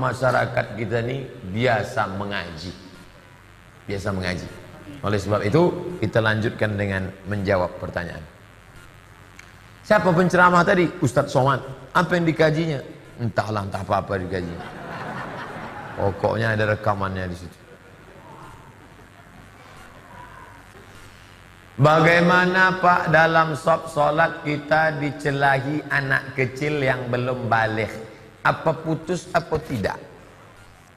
masyarakat kita ini biasa mengaji. Biasa mengaji. Oleh sebab itu, kita lanjutkan dengan menjawab pertanyaan. Siapa penceramah tadi? Ustadz Somad. Apa yang dikajinya? Entahlah, entah apa-apa dikajinya. Pokoknya ada rekamannya di situ. Bagaimana Pak dalam sob kita dicelahi anak kecil yang belum balik? Apa putus apa tidak?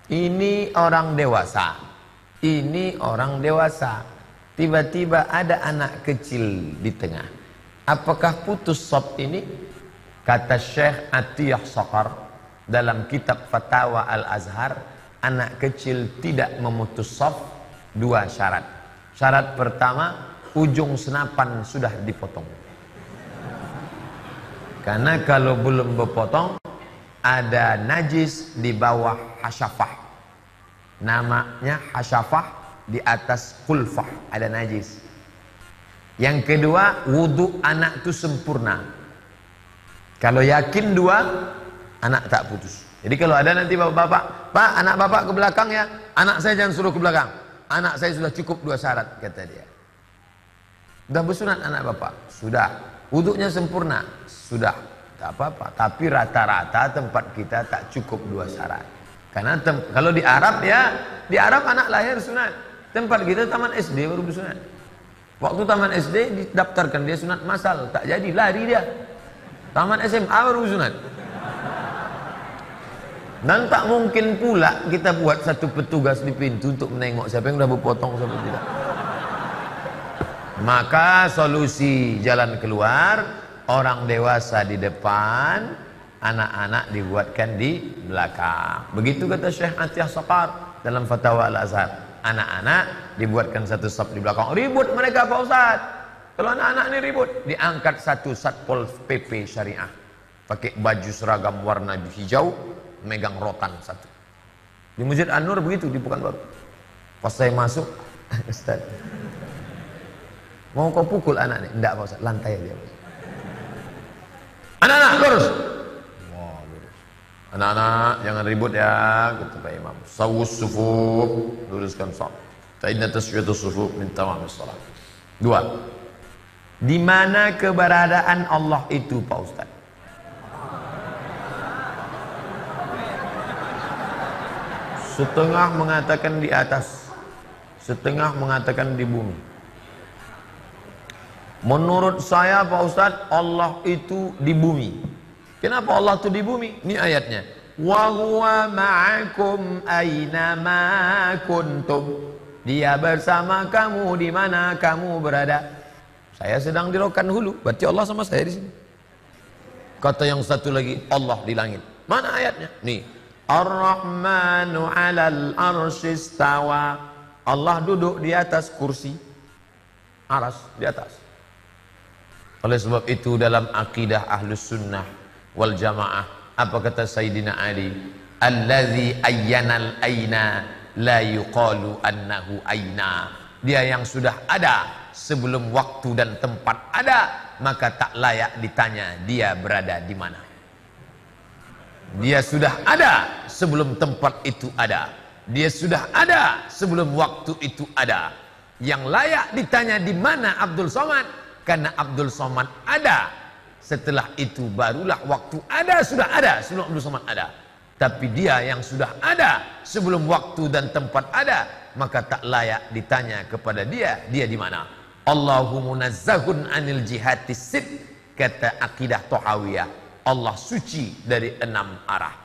Ini orang dewasa. Ini orang dewasa. Tiba-tiba ada anak kecil di tengah. Apakah putus sob ini? Kata Syekh Atiyah Sokar dalam kitab Fatwa Al-Azhar, anak kecil tidak memutus sob dua syarat. Syarat pertama, ujung senapan sudah dipotong. Karena kalau belum berpotong ada najis di bawah hasyafah. Namanya hasyafah di atas kulfah ada najis. Yang kedua, wudhu anak itu sempurna. Kalau yakin dua, anak tak putus. Jadi kalau ada nanti bapak-bapak, Pak anak bapak ke belakang ya, anak saya jangan suruh ke belakang. Anak saya sudah cukup dua syarat, kata dia. Sudah bersunat anak bapak? Sudah. Wuduknya sempurna? Sudah. Tak apa-apa. Tapi rata-rata tempat kita tak cukup dua syarat. Karena kalau di Arab ya, di Arab anak lahir sunat. Tempat kita taman SD baru bersunat. Waktu taman SD didaftarkan dia sunat masal, tak jadi lari dia. Taman SMA baru sunat. Dan tak mungkin pula kita buat satu petugas di pintu untuk menengok siapa yang sudah berpotong siapa tidak. Maka solusi jalan keluar orang dewasa di depan, anak-anak dibuatkan di belakang. Begitu kata Syekh Atiyah Saqar dalam Fatwa Al-Azhar. Anak-anak dibuatkan satu sap di belakang. Ribut mereka Pak Ustaz. Kalau anak-anak ini ribut, diangkat satu satpol PP syariah. Pakai baju seragam warna hijau, megang rotan satu. Di Masjid An-Nur begitu di Pekanbaru. Pas saya masuk, Ustaz, Mau kau pukul anak ini? Tidak Pak Ustaz, lantai aja Anak-anak lurus. Wah, lurus. Anak-anak jangan ribut ya, kata Pak Imam. Sawus sufuf, luruskan saf. Ta'inna tasfiyatu sufuf min tamamis salat. Dua. Di mana keberadaan Allah itu Pak Ustaz? Setengah mengatakan di atas, setengah mengatakan di bumi. Menurut saya Pak Ustaz, Allah itu di bumi. Kenapa Allah itu di bumi? Ini ayatnya. Wa ma'akum aina kuntum. Dia bersama kamu di mana kamu berada. Saya sedang di Rokan Hulu, berarti Allah sama saya di sini. Kata yang satu lagi, Allah di langit. Mana ayatnya? Nih. Ar-Rahmanu 'alal arsyistawa. Allah duduk di atas kursi. Aras di atas. Oleh sebab itu dalam akidah ahlus sunnah wal jamaah apa kata Sayyidina Ali? Allazi ayyanal aina la yuqalu annahu aina dia yang sudah ada sebelum waktu dan tempat ada maka tak layak ditanya dia berada di mana. Dia sudah ada sebelum tempat itu ada. Dia sudah ada sebelum waktu itu ada. Yang layak ditanya di mana Abdul Somad karena Abdul Somad ada. Setelah itu barulah waktu ada sudah ada. Sebelum Abdul Somad ada. Tapi dia yang sudah ada. Sebelum waktu dan tempat ada maka tak layak ditanya kepada dia dia di mana? Allahu munazzahun anil jihati sid kata akidah Tohawiyah Allah suci dari enam arah.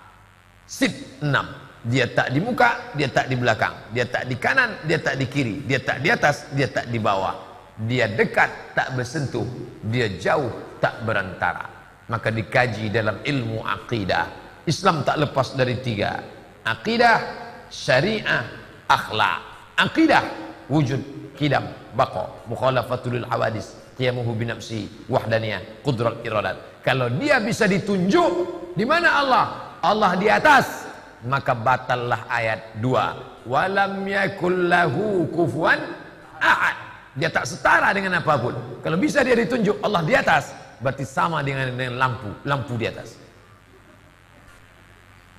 Sid enam. Dia tak di muka dia tak di belakang. Dia tak di kanan dia tak di kiri. Dia tak di atas dia tak di bawah dia dekat tak bersentuh. Dia jauh tak berantara. Maka dikaji dalam ilmu akidah Islam tak lepas dari tiga. Akidah syariah akhlak. Akidah wujud kidam baqa mukhalafatul hawadis qiyamuhu binafsi wahdaniyah qudrat iradat kalau dia bisa ditunjuk di mana Allah? Allah di atas. Maka batallah ayat 2 walam yakul lahu kufuwan ahad dia tak setara dengan apa pun. Kalau bisa dia ditunjuk Allah di atas, berarti sama dengan, dengan lampu, lampu di atas.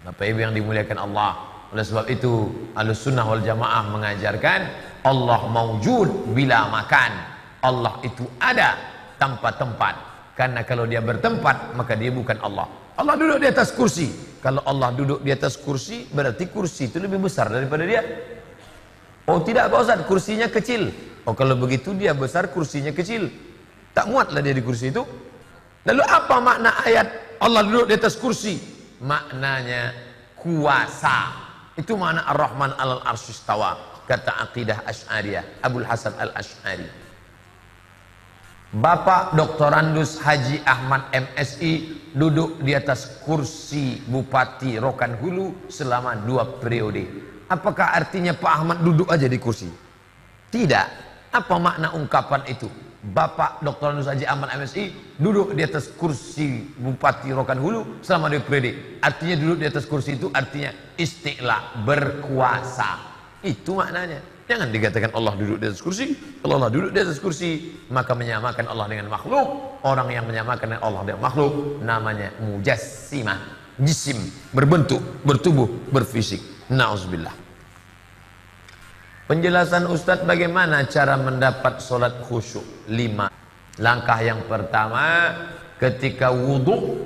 Bapak Ibu yang dimuliakan Allah. Oleh sebab itu, Ahlus Sunnah wal Jamaah mengajarkan Allah maujud bila makan. Allah itu ada tanpa tempat. Karena kalau dia bertempat, maka dia bukan Allah. Allah duduk di atas kursi. Kalau Allah duduk di atas kursi, berarti kursi itu lebih besar daripada dia. Oh tidak Pak Ustaz, kursinya kecil. Oh kalau begitu dia besar, kursinya kecil. Tak muatlah dia di kursi itu. Lalu apa makna ayat Allah duduk di atas kursi? Maknanya kuasa. Itu makna Ar-Rahman al arsyistawa. Kata akidah Ash'ariyah. Abul Hasan al-Ash'ari. Bapak Dr. Andus Haji Ahmad MSI duduk di atas kursi Bupati Rokan Hulu selama dua periode. Apakah artinya Pak Ahmad duduk aja di kursi? Tidak. Apa makna ungkapan itu? Bapak Dr. Andus Haji Ahmad MSI duduk di atas kursi Bupati Rokan Hulu selama dua periode. Artinya duduk di atas kursi itu artinya istilah berkuasa. Itu maknanya. Jangan dikatakan Allah duduk di atas kursi. Kalau Allah duduk di atas kursi, maka menyamakan Allah dengan makhluk. Orang yang menyamakan Allah dengan makhluk namanya mujassimah, jisim, berbentuk, bertubuh, berfisik. Nauzubillah. Penjelasan Ustadz bagaimana cara mendapat solat khusyuk lima. Langkah yang pertama ketika wudhu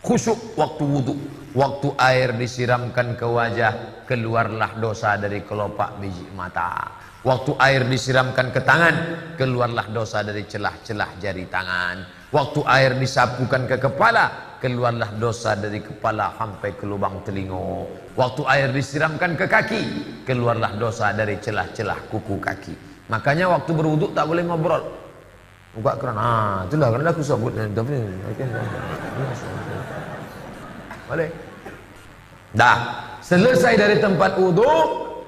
khusyuk waktu wudhu Waktu air disiramkan ke wajah, keluarlah dosa dari kelopak biji mata. Waktu air disiramkan ke tangan, keluarlah dosa dari celah-celah jari tangan. Waktu air disapukan ke kepala, keluarlah dosa dari kepala sampai ke lubang telinga. Waktu air disiramkan ke kaki, keluarlah dosa dari celah-celah kuku kaki. Makanya waktu berwuduk tak boleh ngobrol. Buka keran. Ah, itulah kerana aku sebut. Tapi, boleh. Dah. Selesai dari tempat wudhu,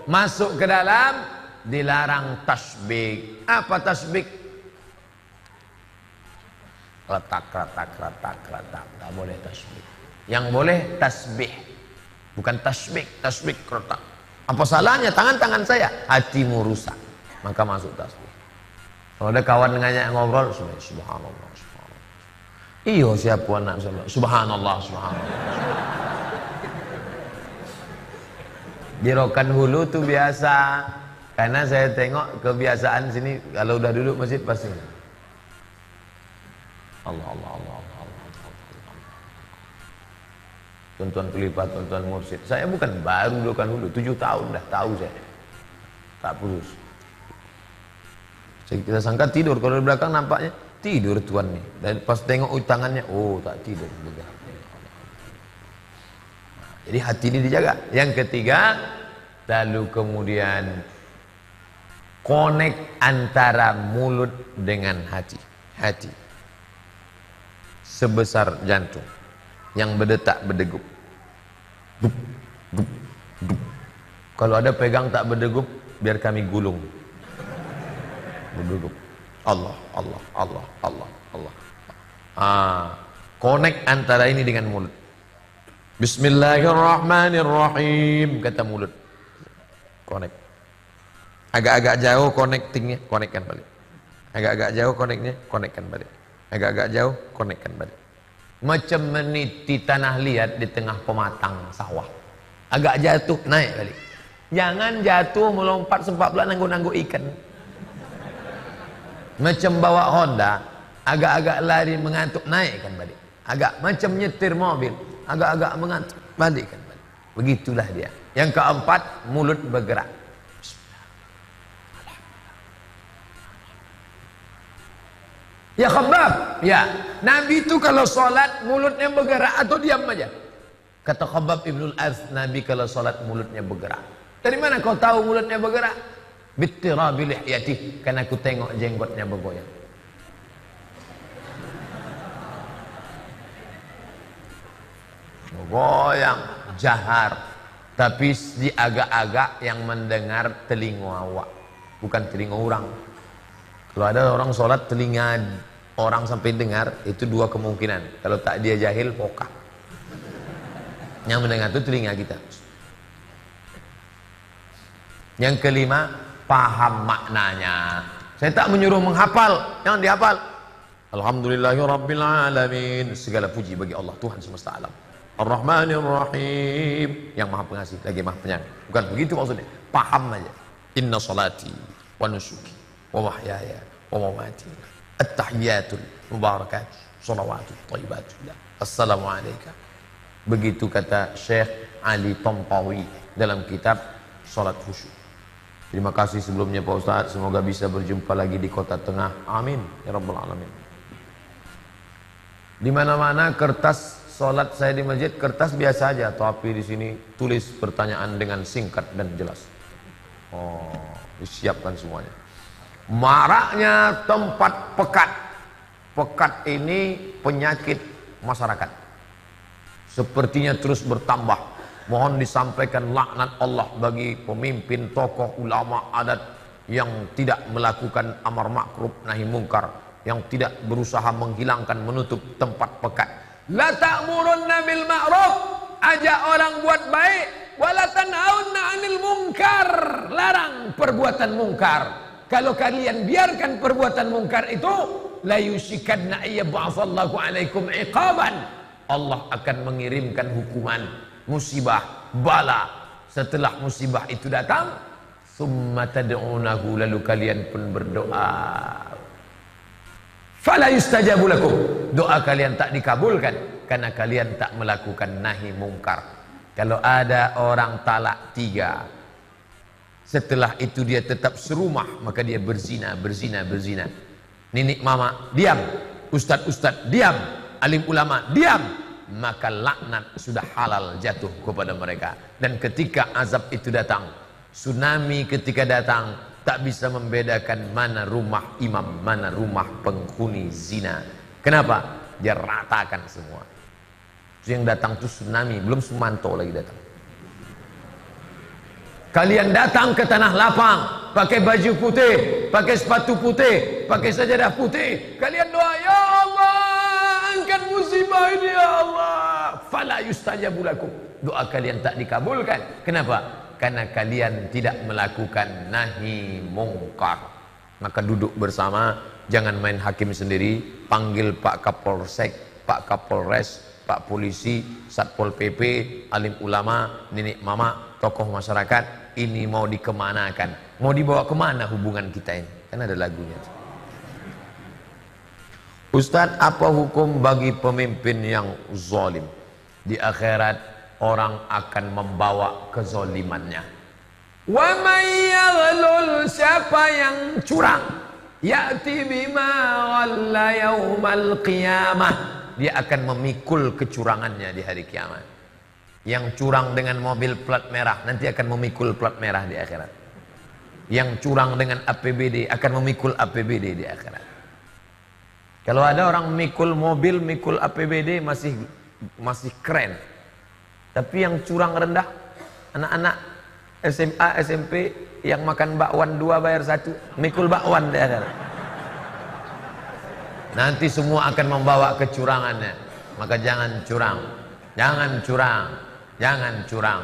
masuk ke dalam, dilarang tasbih. Apa tasbih? Letak, letak, letak, letak. Tak boleh tasbih. Yang boleh tasbih. Bukan tasbih, tasbih keretak. Apa salahnya tangan-tangan saya? Hatimu rusak. Maka masuk tasbih. Kalau ada kawan dengannya ngobrol, subhanallah. Iyo siapa anak subhanallah, subhanallah. subhanallah. Di Hulu tuh biasa. Karena saya tengok kebiasaan sini kalau udah duduk masjid pasti. Allah Allah Allah Allah. Allah, Tuan-tuan pelipat, tuan-tuan mursid. Saya bukan baru di Rokan Hulu, tujuh tahun dah tahu saya. Tak putus. Kita sangka tidur, kalau di belakang nampaknya tidur tuan nih dan pas tengok tangannya oh tak tidur juga jadi hati ini dijaga yang ketiga lalu kemudian connect antara mulut dengan hati hati sebesar jantung yang berdetak berdegup dup, dup, dup. kalau ada pegang tak berdegup biar kami gulung berdegup Allah, Allah, Allah, Allah, Allah. Ah, connect antara ini dengan mulut. Bismillahirrahmanirrahim kata mulut. Connect. Agak-agak jauh connectingnya, connectkan balik. Agak-agak jauh connectnya, connectkan balik. Agak-agak jauh, connectkan balik. Macam meniti tanah liat di tengah pematang sawah. Agak jatuh, naik balik. Jangan jatuh melompat sempat pula nanggu-nanggu ikan. Macam bawa Honda, agak-agak lari mengantuk naikkan balik. Agak macam nyetir mobil, agak-agak mengantuk balikkan balik. Begitulah dia. Yang keempat, mulut bergerak. Ya khabab, ya. Nabi itu kalau sholat mulutnya bergerak atau diam aja. Kata khabab ibnul Az, Nabi kalau sholat mulutnya bergerak. Dari mana kau tahu mulutnya bergerak? Bittirabi lihyati karena aku tengok jenggotnya bergoyang. Bergoyang jahar tapi di agak-agak yang mendengar telinga awak bukan telinga orang. Kalau ada orang sholat telinga orang sampai dengar itu dua kemungkinan. Kalau tak dia jahil pokah. Yang mendengar itu telinga kita. Yang kelima, paham maknanya. Saya tak menyuruh menghafal, jangan dihafal. Alhamdulillahirabbil alamin. Segala puji bagi Allah Tuhan semesta alam. Ar-Rahmanir Rahim yang maha pengasih lagi maha penyayang bukan begitu maksudnya paham aja inna salati wa nusuki wa mahyaya wa mamati. At-tahiyatul mubarakat. Salawatut thayyibatullah assalamu begitu kata Syekh Ali Tompawi dalam kitab salat khusyuk. Terima kasih sebelumnya Pak Ustaz. Semoga bisa berjumpa lagi di kota tengah. Amin. Ya rabbal alamin. Di mana-mana kertas Sholat saya di masjid kertas biasa aja, tapi di sini tulis pertanyaan dengan singkat dan jelas. Oh, disiapkan semuanya. Maraknya tempat pekat. Pekat ini penyakit masyarakat. Sepertinya terus bertambah. Mohon disampaikan laknat Allah bagi pemimpin tokoh ulama adat yang tidak melakukan amar makruf nahi mungkar, yang tidak berusaha menghilangkan menutup tempat pekat La ta'murunna bil ma'ruf, ajak orang buat baik, wala tanhauna 'anil munkar, larang perbuatan mungkar. Kalau kalian biarkan perbuatan mungkar itu, la yusikanna ayyab'atsallahu 'alaikum iqaban. Allah akan mengirimkan hukuman, musibah, bala. Setelah musibah itu datang, summa tad'unahu lalu kalian pun berdoa Fala yustajabu lakum. Doa kalian tak dikabulkan karena kalian tak melakukan nahi mungkar. Kalau ada orang talak tiga, setelah itu dia tetap serumah, maka dia berzina, berzina, berzina. Ninik mama, diam. Ustad-ustad, diam. Alim ulama, diam. Maka laknat sudah halal jatuh kepada mereka. Dan ketika azab itu datang, tsunami ketika datang, tak bisa membedakan mana rumah imam, mana rumah penghuni zina. Kenapa? Dia ratakan semua. Yang datang itu tsunami, belum Sumanto lagi datang. Kalian datang ke tanah lapang, pakai baju putih, pakai sepatu putih, pakai sajadah putih. Kalian doa, Ya Allah, angkat musibah ini Ya Allah. Fala yustajabu lakum. Doa kalian tak dikabulkan. Kenapa? karena kalian tidak melakukan nahi mungkar maka duduk bersama jangan main hakim sendiri panggil Pak Kapolsek Pak Kapolres Pak Polisi Satpol PP alim ulama nenek mama tokoh masyarakat ini mau dikemanakan mau dibawa ke mana hubungan kita ini? Kan ada lagunya. Ustadz apa hukum bagi pemimpin yang zalim? Di akhirat orang akan membawa kezolimannya. Wa mayyaghlul siapa yang curang? Ya'ti bima ghalla yaumal qiyamah. Dia akan memikul kecurangannya di hari kiamat. Yang curang dengan mobil plat merah nanti akan memikul plat merah di akhirat. Yang curang dengan APBD akan memikul APBD di akhirat. Kalau ada orang mikul mobil, mikul APBD masih masih keren. Tapi yang curang rendah, anak-anak SMA, SMP yang makan bakwan dua bayar satu, mikul bakwan dia Nanti semua akan membawa kecurangannya. Maka jangan curang. Jangan curang. Jangan curang.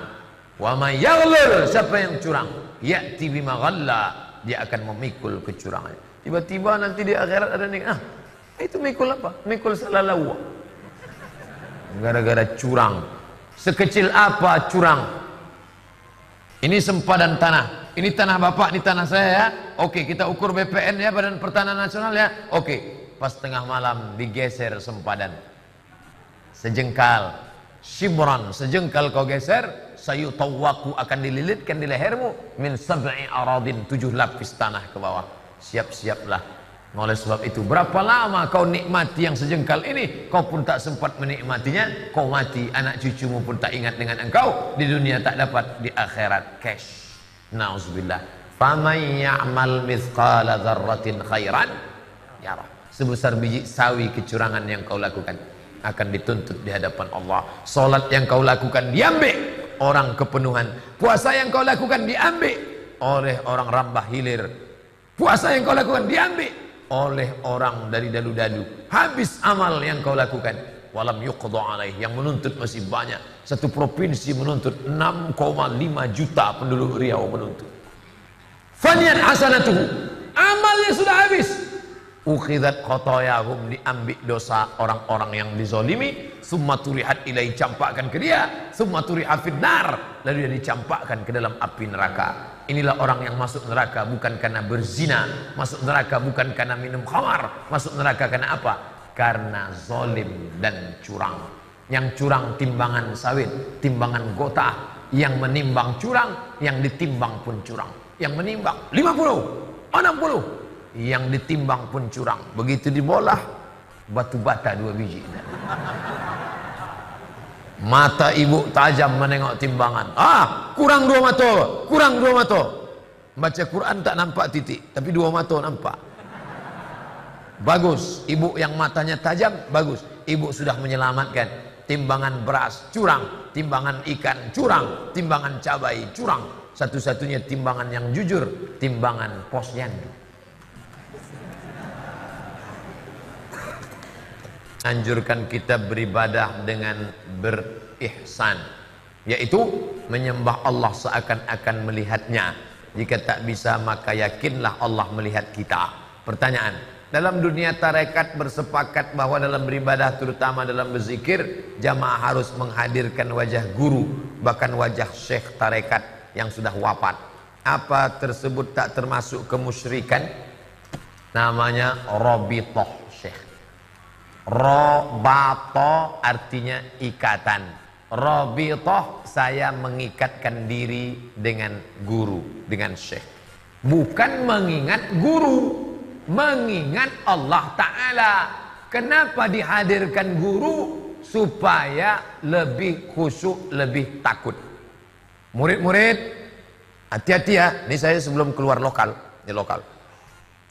Wa may siapa yang curang? Ya'ti bima ghalla, dia akan memikul kecurangannya. Tiba-tiba nanti di akhirat ada nih, ah, itu mikul apa? Mikul salah lawa. Gara-gara curang, Sekecil apa curang? Ini sempadan tanah. Ini tanah bapak, ini tanah saya ya. Oke, kita ukur BPN ya, Badan Pertanahan Nasional ya. Oke, pas tengah malam digeser sempadan. Sejengkal, shibran, sejengkal kau geser, sayu tawaku akan dililitkan di lehermu min sab'i aradin, tujuh lapis tanah ke bawah. Siap-siaplah oleh sebab itu, berapa lama kau nikmati yang sejengkal ini, kau pun tak sempat menikmatinya, kau mati, anak cucumu pun tak ingat dengan engkau, di dunia tak dapat, di akhirat cash. Nauzubillah. Faman ya'mal mithqala dzarratin khairan yarah. Sebesar biji sawi kecurangan yang kau lakukan akan dituntut di hadapan Allah. Salat yang kau lakukan diambil. Orang kepenuhan. Puasa yang kau lakukan diambil. Oleh orang rambah hilir. Puasa yang kau lakukan diambil. Oleh orang dari dalu-dalu habis amal yang kau lakukan. Walam yuqda alaih. Yang menuntut masih banyak. Satu provinsi menuntut 6,5 juta penduduk Riau menuntut. Faniat hasanatuhu. Amalnya sudah habis ukhidat khotoyahum diambil dosa orang-orang yang dizolimi. Summa turihat ilai campakkan ke dia. Summa turihat finnar. Lalu dia dicampakkan ke dalam api neraka. Inilah orang yang masuk neraka bukan karena berzina. Masuk neraka bukan karena minum khamar. Masuk neraka karena apa? Karena zolim dan curang. Yang curang timbangan sawit timbangan gota yang menimbang curang yang ditimbang pun curang. Yang menimbang 50 60 yang ditimbang pun curang. Begitu dibolah batu bata dua biji. Mata ibu tajam menengok timbangan. Ah kurang dua mata kurang dua mata. Baca Quran tak nampak titik tapi dua mata nampak. Bagus. Ibu yang matanya tajam bagus. Ibu sudah menyelamatkan. Timbangan beras curang timbangan ikan curang timbangan cabai curang. Satu-satunya timbangan yang jujur timbangan posyandu anjurkan kita beribadah dengan berihsan yaitu menyembah Allah seakan-akan melihatnya. Jika tak bisa maka yakinlah Allah melihat kita. Pertanyaan dalam dunia tarekat bersepakat bahwa dalam beribadah terutama dalam berzikir jamaah harus menghadirkan wajah guru bahkan wajah syekh tarekat yang sudah wafat. Apa tersebut tak termasuk kemusyrikan? Namanya robitoh Robato artinya ikatan. Robitoh saya mengikatkan diri dengan guru, dengan syekh. Bukan mengingat guru, mengingat Allah Ta'ala. Kenapa dihadirkan guru? Supaya lebih khusyuk, lebih takut. Murid-murid, hati-hati ya. Ini saya sebelum keluar lokal, di lokal.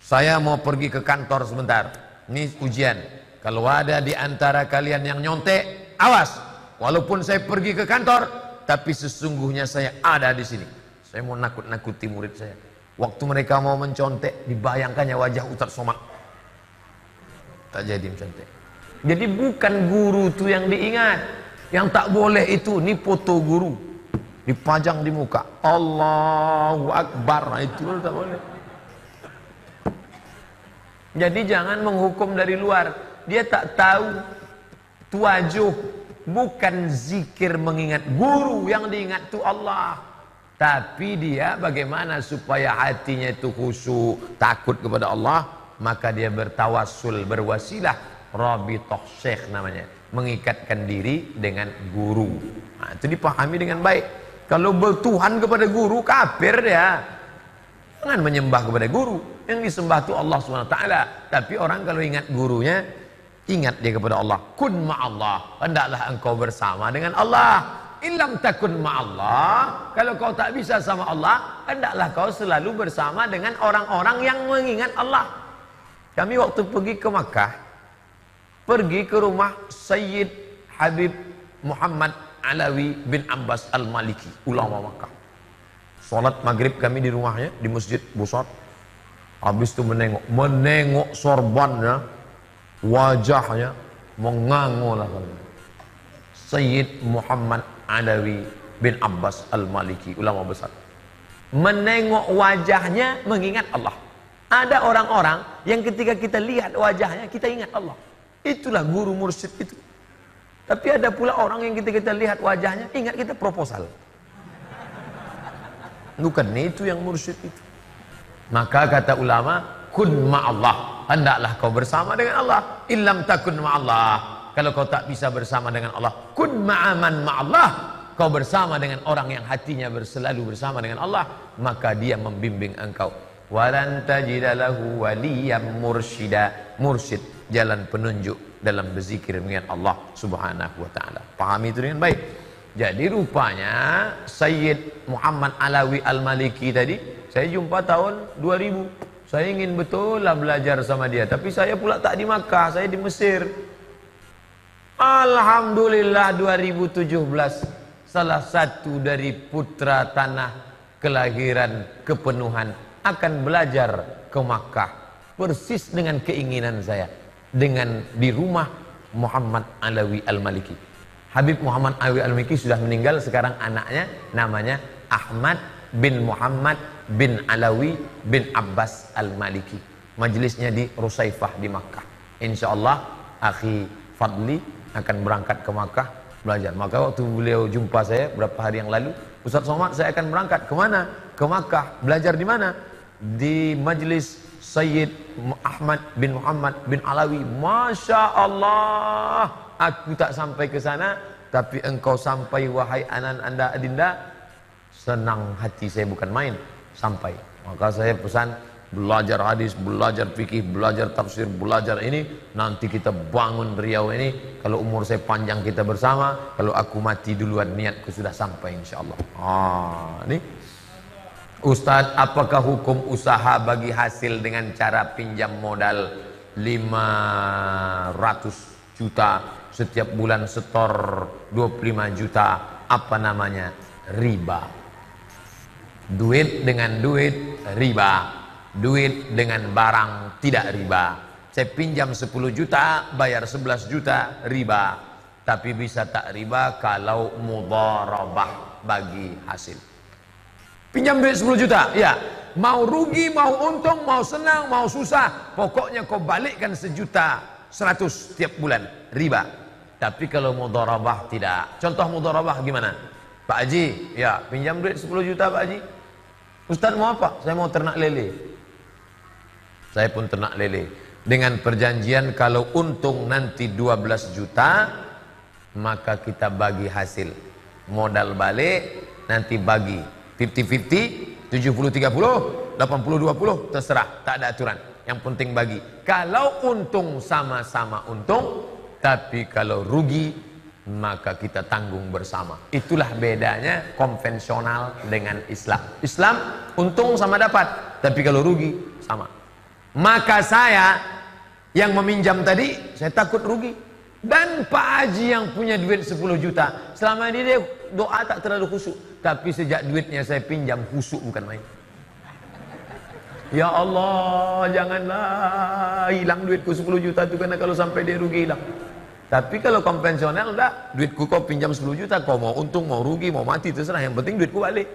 Saya mau pergi ke kantor sebentar. Ini ujian. Kalau ada di antara kalian yang nyontek, awas. Walaupun saya pergi ke kantor, tapi sesungguhnya saya ada di sini. Saya mau nakut-nakuti murid saya. Waktu mereka mau mencontek, dibayangkannya wajah Ustaz Somad. Tak jadi mencontek. Jadi bukan guru itu yang diingat. Yang tak boleh itu, ini foto guru. Dipajang di muka. Allahu Akbar. Nah, itu tak boleh. Jadi jangan menghukum dari luar dia tak tahu tuajuh bukan zikir mengingat guru yang diingat tu Allah. Tapi dia bagaimana supaya hatinya itu khusyuk takut kepada Allah maka dia bertawassul berwasilah. Rabitoh syekh namanya. Mengikatkan diri dengan guru. Nah, itu dipahami dengan baik. Kalau bertuhan kepada guru kafir dia. Jangan menyembah kepada guru. Yang disembah itu Allah SWT tapi orang kalau ingat gurunya Ingat dia kepada Allah. Kun ma'allah. Hendaklah engkau bersama dengan Allah. Ilam takun ma'allah. Kalau kau tak bisa sama Allah, hendaklah kau selalu bersama dengan orang-orang yang mengingat Allah. Kami waktu pergi ke Makkah, pergi ke rumah Sayyid Habib Muhammad Alawi bin Abbas Al-Maliki, ulama Makkah. Salat maghrib kami di rumahnya, di masjid besar. Habis itu menengok, menengok sorbannya, wajahnya mengangulah Sayyid Muhammad Alawi bin Abbas Al-Maliki ulama besar. Menengok wajahnya mengingat Allah. Ada orang-orang yang ketika kita lihat wajahnya kita ingat Allah. Itulah guru mursyid itu. Tapi ada pula orang yang ketika kita lihat wajahnya ingat kita proposal. Bukan itu yang mursyid itu. Maka kata ulama kun ma'allah hendaklah kau bersama dengan Allah. Illam takun ma'allah kalau kau tak bisa bersama dengan Allah kun ma'aman ma'allah kau bersama dengan orang yang hatinya berselalu bersama dengan Allah maka dia membimbing engkau. Walan tajidalahu waliyam mursyida. Mursyid jalan penunjuk dalam berzikir dengan Allah subhanahu wa ta'ala. Pahami itu dengan baik? Jadi rupanya Sayyid Muhammad Alawi Al-Maliki tadi saya jumpa tahun 2000 saya ingin betul lah belajar sama dia. Tapi saya pula tak di Makkah, saya di Mesir. Alhamdulillah 2017 salah satu dari putra tanah kelahiran kepenuhan akan belajar ke Makkah persis dengan keinginan saya dengan di rumah Muhammad Alawi Al-Maliki. Habib Muhammad Alawi Al-Maliki sudah meninggal sekarang anaknya namanya Ahmad bin Muhammad bin Alawi bin Abbas Al-Maliki. Majlisnya di Rusaifah di Makkah. Insya Allah Akhi Fadli akan berangkat ke Makkah belajar. Maka waktu beliau jumpa saya berapa hari yang lalu, Ustaz Somad saya akan berangkat ke mana? Ke Makkah. Belajar di mana? Di majlis Sayyid Ahmad bin Muhammad bin Alawi. Masya Allah. Aku tak sampai ke sana, tapi engkau sampai wahai anan anda adinda. Senang hati saya bukan main sampai. Maka saya pesan belajar hadis, belajar fikih, belajar tafsir, belajar ini nanti kita bangun Riau ini. Kalau umur saya panjang kita bersama. Kalau aku mati duluan niatku sudah sampai insyaallah. Ah ini. Ustaz apakah hukum usaha bagi hasil dengan cara pinjam modal 500 juta setiap bulan setor 25 juta? Apa namanya? Riba duit dengan duit riba. Duit dengan barang tidak riba. Saya pinjam 10 juta bayar 11 juta riba. Tapi bisa tak riba kalau mudharabah bagi hasil. Pinjam duit 10 juta ya. Mau rugi mau untung mau senang mau susah pokoknya kau balikkan sejuta 100 tiap bulan riba. Tapi kalau mudharabah tidak. Contoh mudharabah gimana? Pak Haji ya pinjam duit 10 juta Pak Haji Ustaz mau apa? Saya mau ternak lele. Saya pun ternak lele. Dengan perjanjian kalau untung nanti 12 juta maka kita bagi hasil. Modal balik nanti bagi. 50-50 70-30 80-20 terserah. Tak ada aturan. Yang penting bagi. Kalau untung sama-sama untung. Tapi kalau rugi maka kita tanggung bersama itulah bedanya konvensional dengan Islam Islam untung sama dapat tapi kalau rugi sama maka saya yang meminjam tadi, saya takut rugi. Dan Pak Haji yang punya duit 10 juta, selama ini dia doa tak terlalu khusyuk. Tapi sejak duitnya saya pinjam khusyuk bukan main. Ya Allah, janganlah hilang duitku 10 juta itu karena kalau sampai dia rugi hilang. Tapi kalau konvensional enggak, duitku kau pinjam 10 juta, kau mau untung, mau rugi, mau mati terserah, yang penting duitku balik.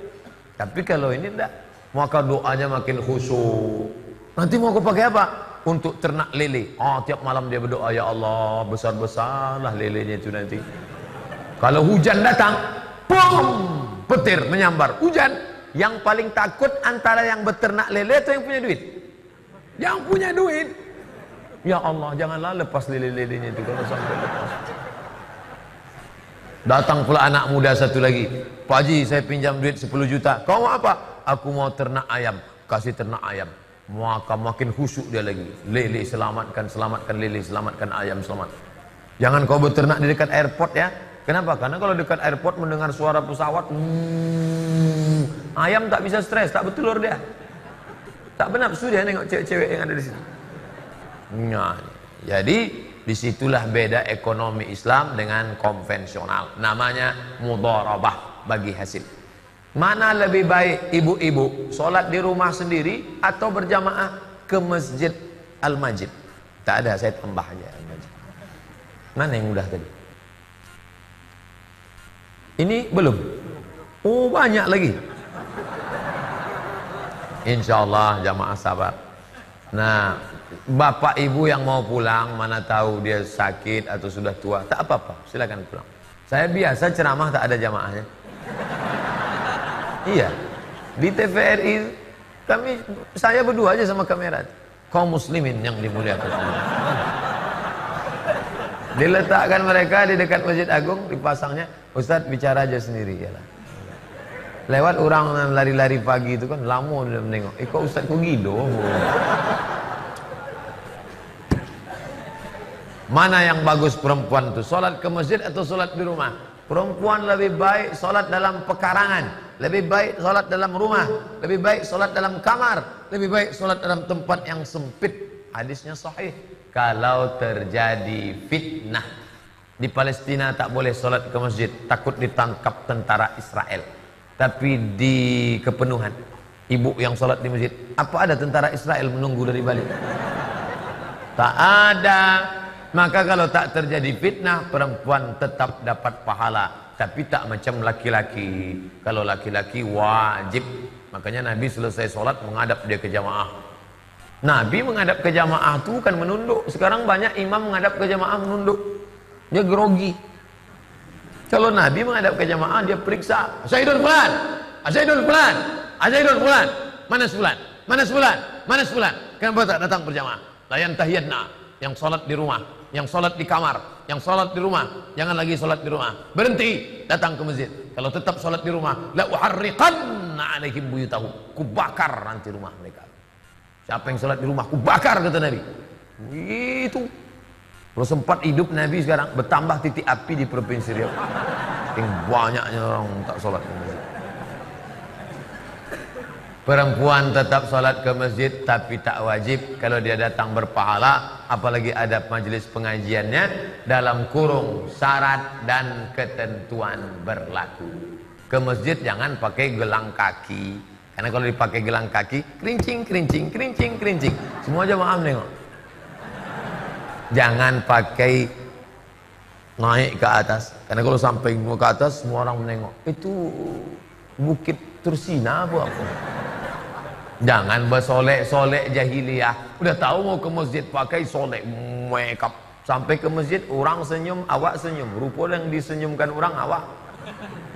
Tapi kalau ini enggak, maka doanya makin khusyuk. Nanti mau kau pakai apa? Untuk ternak lele. Oh, tiap malam dia berdoa, ya Allah, besar-besarlah lelenya itu nanti. Kalau hujan datang, pom, petir menyambar. Hujan, yang paling takut antara yang beternak lele atau yang punya duit? Yang punya duit. Ya Allah, janganlah lepas lele-lelenya itu kalau sampai lepas. Datang pula anak muda satu lagi. Pak Haji, saya pinjam duit 10 juta. Kau mau apa? Aku mau ternak ayam. Kasih ternak ayam maka makin khusyuk dia lagi lele selamatkan selamatkan lele selamatkan ayam selamat jangan kau beternak di dekat airport ya kenapa karena kalau dekat airport mendengar suara pesawat hmm, ayam tak bisa stres tak betul dia tak benar sudah nengok cewek-cewek yang ada di sini nah, jadi di situlah beda ekonomi Islam dengan konvensional namanya mudharabah bagi hasil Mana lebih baik ibu-ibu sholat di rumah sendiri atau berjamaah ke masjid Al-Majid? Tak ada, saya tambah aja Al-Majid. Mana yang mudah tadi? Ini belum. Oh banyak lagi. Insya Allah jamaah sabar. Nah, bapak ibu yang mau pulang, mana tahu dia sakit atau sudah tua, tak apa-apa, silakan pulang. Saya biasa ceramah tak ada jamaahnya. Iya. Di TVRI kami saya berdua aja sama kamera. Kaum muslimin yang dimuliakan. Diletakkan mereka di dekat Masjid Agung dipasangnya Ustadz bicara aja sendiri ya lah. Lewat orang lari-lari pagi itu kan lama udah menengok. Eh kok Ustadz kok gitu? Mana yang bagus perempuan itu? Salat ke masjid atau salat di rumah? Perempuan lebih baik salat dalam pekarangan lebih baik solat dalam rumah, lebih baik solat dalam kamar, lebih baik solat dalam tempat yang sempit. Hadisnya sahih. Kalau terjadi fitnah di Palestina tak boleh solat ke masjid, takut ditangkap tentara Israel. Tapi di kepenuhan, ibu yang solat di masjid, apa ada tentara Israel menunggu dari balik? Tak ada. Maka kalau tak terjadi fitnah, perempuan tetap dapat pahala tapi tak macam laki-laki kalau laki-laki wajib makanya Nabi selesai sholat menghadap dia ke jamaah Nabi menghadap ke jamaah itu kan menunduk. Sekarang banyak imam menghadap ke jamaah menunduk. Dia grogi. Kalau Nabi menghadap ke jamaah dia periksa. Zaidul Fulan. Zaidul Fulan. Zaidul Fulan. Mana sebulan? Mana sebulan? Mana sebulan? Kenapa tak datang berjamaah? Layan tahiyatna. Yang sholat di rumah. Yang sholat di kamar. Yang sholat di rumah. Jangan lagi sholat di rumah. Berhenti. Datang ke masjid. Kalau tetap sholat di rumah. La uharriqanna alaihim buyutahu. Kubakar nanti rumah mereka. Siapa yang sholat di rumah? Kubakar kata Nabi. Itu. Kalau sempat hidup Nabi sekarang. Bertambah titik api di provinsi Riau. Yang banyaknya orang tak sholat di masjid. Perempuan tetap sholat ke masjid tapi tak wajib kalau dia datang berpahala apalagi ada majelis pengajiannya dalam kurung syarat dan ketentuan berlaku. Ke masjid jangan pakai gelang kaki. Karena kalau dipakai gelang kaki, kerincing, kerincing, kerincing, kerincing. Semua jamaah nengok. Jangan pakai naik ke atas. Karena kalau sampai ke atas, semua orang menengok. Itu bukit Tursina apa apa. Jangan bersolek-solek jahiliyah. Udah tahu mau ke masjid pakai solek makeup. Sampai ke masjid orang senyum, awak senyum. Rupa yang disenyumkan orang awak.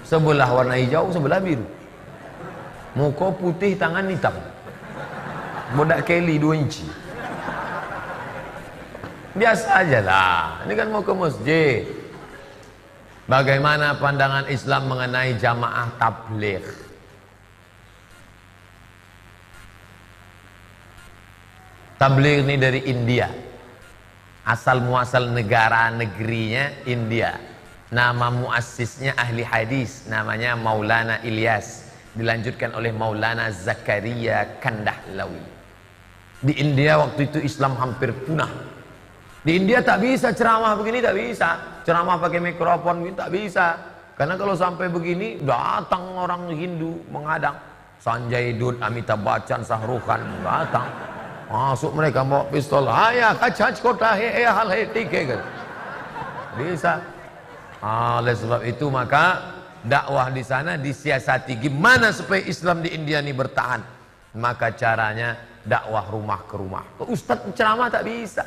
Sebelah warna hijau, sebelah biru. Muka putih, tangan hitam. Bodak Kelly 2 inci. Biasa aja lah. Ini kan mau ke masjid. Bagaimana pandangan Islam mengenai jamaah tabligh? Tabligh ini dari India. Asal muasal negara negerinya India. Nama muassisnya ahli hadis, namanya Maulana Ilyas. Dilanjutkan oleh Maulana Zakaria Kandahlawi. Di India waktu itu Islam hampir punah. Di India tak bisa ceramah begini tak bisa. Ceramah pakai mikrofon begini tak bisa. Karena kalau sampai begini datang orang Hindu menghadang. Sanjay Dutt, Amitabh Bachchan, Sahrukan datang. Masuk mereka bawa pistol. Ayah kacaj kota he hal he tike. Bisa. Oleh sebab itu maka dakwah di sana disiasati gimana supaya Islam di India ini bertahan. Maka caranya dakwah rumah ke rumah. Ustaz ceramah tak bisa.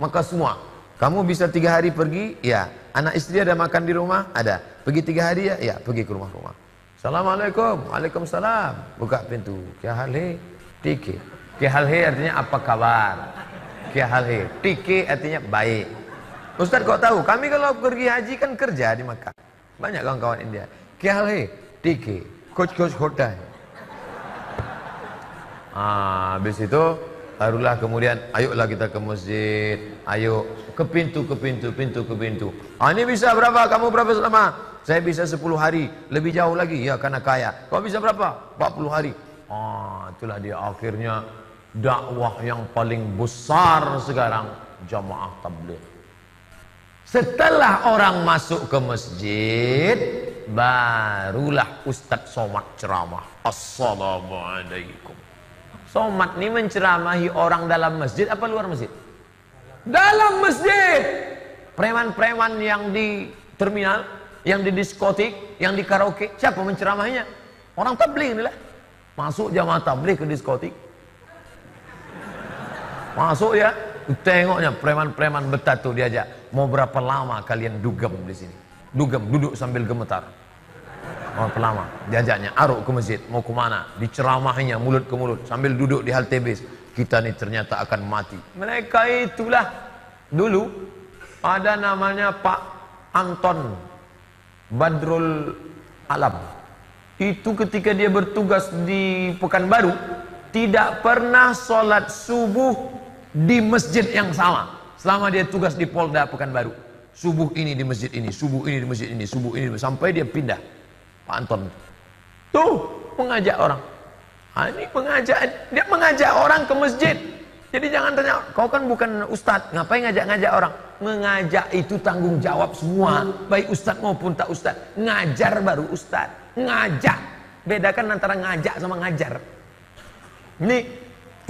Maka semua kamu bisa tiga hari pergi, ya. Anak istri ada makan di rumah, ada. Pergi tiga hari ya, ya. Pergi ke rumah-rumah. Assalamualaikum, Waalaikumsalam. Buka pintu. Kya hal he? Tike. Kehalhe artinya apa kabar? Kehalhe. Tike artinya baik. Ustaz kok tahu? Kami kalau pergi haji kan kerja di Makkah. Banyak kawan-kawan India. Kehalhe. Tike. Coach-coach hotel. Ah, habis itu barulah kemudian ayolah kita ke masjid. Ayo ke pintu ke pintu, pintu ke pintu. Ah, ini bisa berapa? Kamu berapa selama? Saya bisa 10 hari. Lebih jauh lagi ya karena kaya. Kau bisa berapa? 40 hari. Ah, itulah dia akhirnya dakwah yang paling besar sekarang jamaah tabligh. Setelah orang masuk ke masjid, barulah Ustadz Somad ceramah. Assalamualaikum. Somad ini menceramahi orang dalam masjid apa luar masjid? Dalam masjid. Preman-preman yang di terminal, yang di diskotik, yang di karaoke, siapa menceramahinya? Orang tabligh inilah. Masuk jamaah tabligh ke diskotik, Masuk ya, tengoknya preman-preman bertatu diajak. Mau berapa lama kalian dugem di sini? Dugem, duduk sambil gemetar. Mau berapa lama? Diajaknya, aruk ke masjid. Mau ke mana? Diceramahinya mulut ke mulut. Sambil duduk di halte bis. Kita ini ternyata akan mati. Mereka itulah dulu ada namanya Pak Anton Badrul Alam. Itu ketika dia bertugas di Pekanbaru, tidak pernah sholat subuh di masjid yang sama. Selama dia tugas di Polda Pekanbaru subuh ini di masjid ini subuh ini di masjid ini subuh ini sampai dia pindah. Pak Anton. Tuh mengajak orang. Nah, ini mengajak dia mengajak orang ke masjid. Jadi jangan tanya kau kan bukan ustadz ngapain ngajak-ngajak orang? Mengajak itu tanggung jawab semua baik ustadz maupun tak ustadz. Ngajar baru ustadz. Ngajak. Bedakan antara ngajak sama ngajar. Ini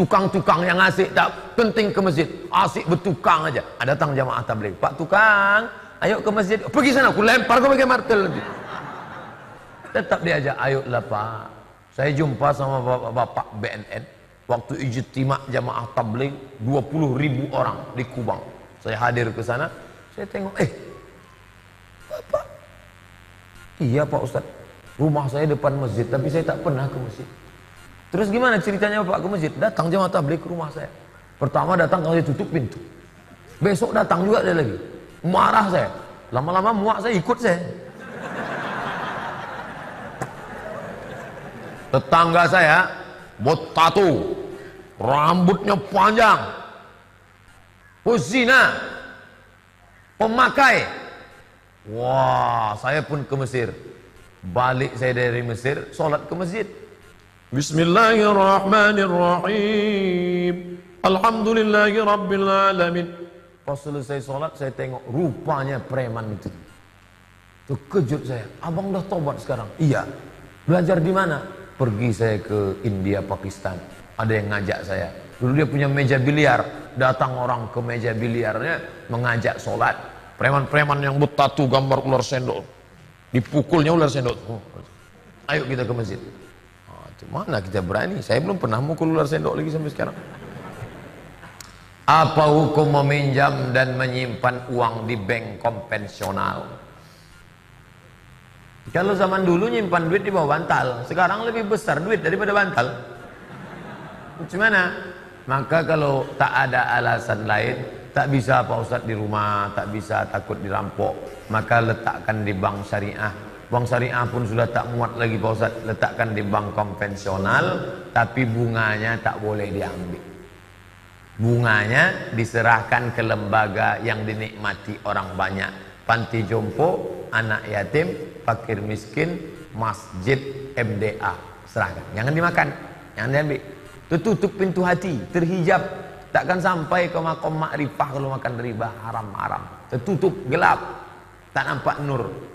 tukang-tukang yang asik tak penting ke masjid. Asik bertukang aja. Ada datang jamaah tabligh. Pak tukang, ayo ke masjid. Pergi sana, aku lempar kau pakai martel nanti. Tetap diajak, ayolah Pak. Saya jumpa sama bapak-bapak BNN. waktu ijtima jamaah tabligh 20 ribu orang di Kubang. Saya hadir ke sana, saya tengok, eh, Bapak, iya Pak Ustaz, rumah saya depan masjid, tapi saya tak pernah ke masjid. Terus gimana ceritanya Bapak ke masjid? Datang jamaah tabligh ke rumah saya. Pertama datang kalau tutup pintu. Besok datang juga dia lagi. Marah saya. Lama-lama muak saya ikut saya. Tetangga saya buat tato. Rambutnya panjang. Puzina. Pemakai. Wah, saya pun ke Mesir. Balik saya dari Mesir, sholat ke masjid. Bismillahirrahmanirrahim. Alhamdulillahi Rabbil Alamin. Pas selesai sholat saya tengok rupanya preman itu. Terkejut saya. Abang dah tobat sekarang. Iya. Belajar di mana? Pergi saya ke India, Pakistan. Ada yang ngajak saya. Dulu dia punya meja biliar. Datang orang ke meja biliarnya mengajak sholat. Preman-preman yang bertatu gambar ular sendok. Dipukulnya ular sendok. Oh, ayo kita ke masjid. Mana kita berani? Saya belum pernah mukul ular sendok lagi sampai sekarang. Apa hukum meminjam dan menyimpan uang di bank konvensional? Kalau zaman dulu nyimpan duit di bawah bantal, sekarang lebih besar duit daripada bantal. Gimana? Maka kalau tak ada alasan lain, tak bisa Pak Ustadz di rumah, tak bisa takut dirampok, maka letakkan di bank syariah. Bank syariah pun sudah tak muat lagi Pak Ustadz, letakkan di bank konvensional, tapi bunganya tak boleh diambil. Bunganya diserahkan ke lembaga yang dinikmati orang banyak. Panti jompo, anak yatim, fakir miskin, masjid, MDA. Serahkan. Jangan dimakan. Jangan diambil. Tertutup pintu hati. Terhijab. Takkan sampai ke makom makrifah kalau makan riba. Haram-haram. Tertutup. Gelap. Tak nampak nur.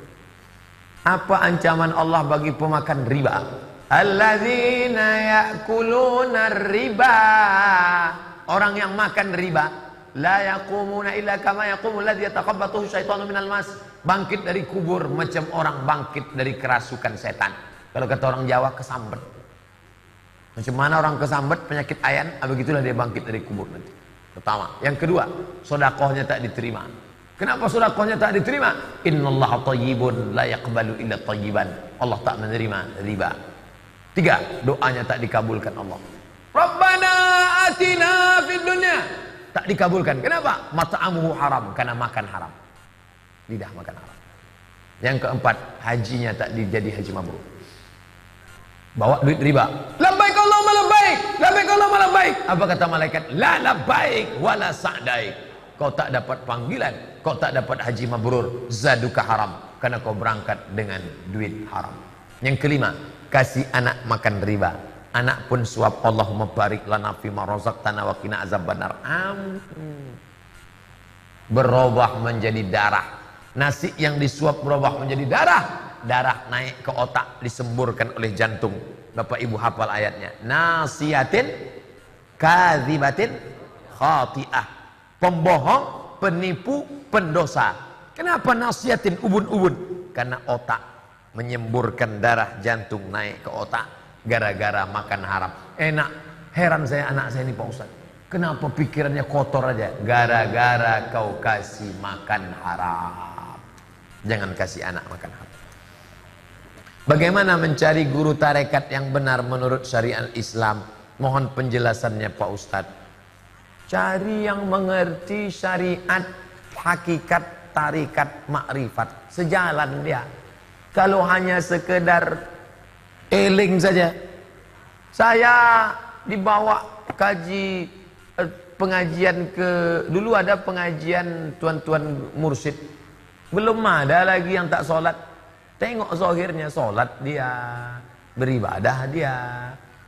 Apa ancaman Allah bagi pemakan riba? Alladzina ya'kuluna riba. Orang yang makan riba. La yaqumuna illa kama yaqumu alladhi yataqabbathu syaitanu minal mas. Bangkit dari kubur macam orang bangkit dari kerasukan setan. Kalau kata orang Jawa kesambet. Macam mana orang kesambet penyakit ayan ah, begitulah dia bangkit dari kubur nanti. Pertama. Yang kedua sodakohnya tak diterima kenapa sodakohnya tak diterima innallaha tayyibun la yaqbalu illa tayyiban Allah tak menerima riba tiga doanya tak dikabulkan Allah Rabbana atina fid dunya. Tak dikabulkan. Kenapa? Mat'amuhu haram. Karena makan haram. Lidah makan haram. Yang keempat, hajinya tak dijadi haji mabrur. Bawa duit riba. Labbaik Allahumma labbaik. Labbaik Allahumma labbaik. Apa kata malaikat? La labbaik wala sa'daik. Kau tak dapat panggilan, kau tak dapat haji mabrur, zaduka haram. Karena kau berangkat dengan duit haram. Yang kelima, kasih anak makan riba. Anak pun suap Allahumma barik lana fima razaqtana wa qina azabannar. Amin berubah menjadi darah. Nasi yang disuap berubah menjadi darah. Darah naik ke otak disemburkan oleh jantung. Bapak Ibu hafal ayatnya. Nasiatin kadzibatin khati'ah. Pembohong penipu pendosa kenapa nasiatin ubun-ubun karena otak menyemburkan darah jantung naik ke otak gara-gara makan haram. Enak, heran saya anak saya ini Pak Ustaz. Kenapa pikirannya kotor aja? Gara-gara kau kasih makan haram. Jangan kasih anak makan haram. Bagaimana mencari guru tarekat yang benar menurut syariat Islam? Mohon penjelasannya Pak Ustaz. Cari yang mengerti syariat, hakikat, tarikat, makrifat. Sejalan dia. Kalau hanya sekedar eling saja. Saya dibawa kaji eh, pengajian ke dulu ada pengajian tuan-tuan mursyid. Belum ada lagi yang tak solat. Tengok zohirnya solat dia, beribadah dia.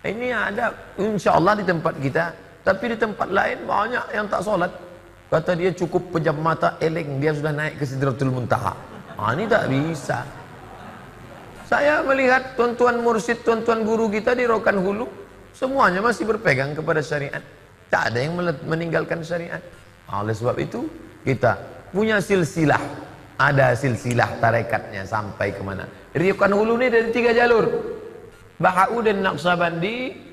Ini ada insya Allah di tempat kita. Tapi di tempat lain banyak yang tak solat. Kata dia cukup pejam mata eling dia sudah naik ke Sidratul Muntaha. Ah, ini tak bisa. Saya melihat tuan-tuan mursyid, tuan-tuan guru kita di Rokan Hulu, semuanya masih berpegang kepada syariat. Tak ada yang meninggalkan syariat. Oleh sebab itu, kita punya silsilah. Ada silsilah tarekatnya sampai ke mana. Rokan Hulu ini dari tiga jalur. Bahau dan Naqsabandi,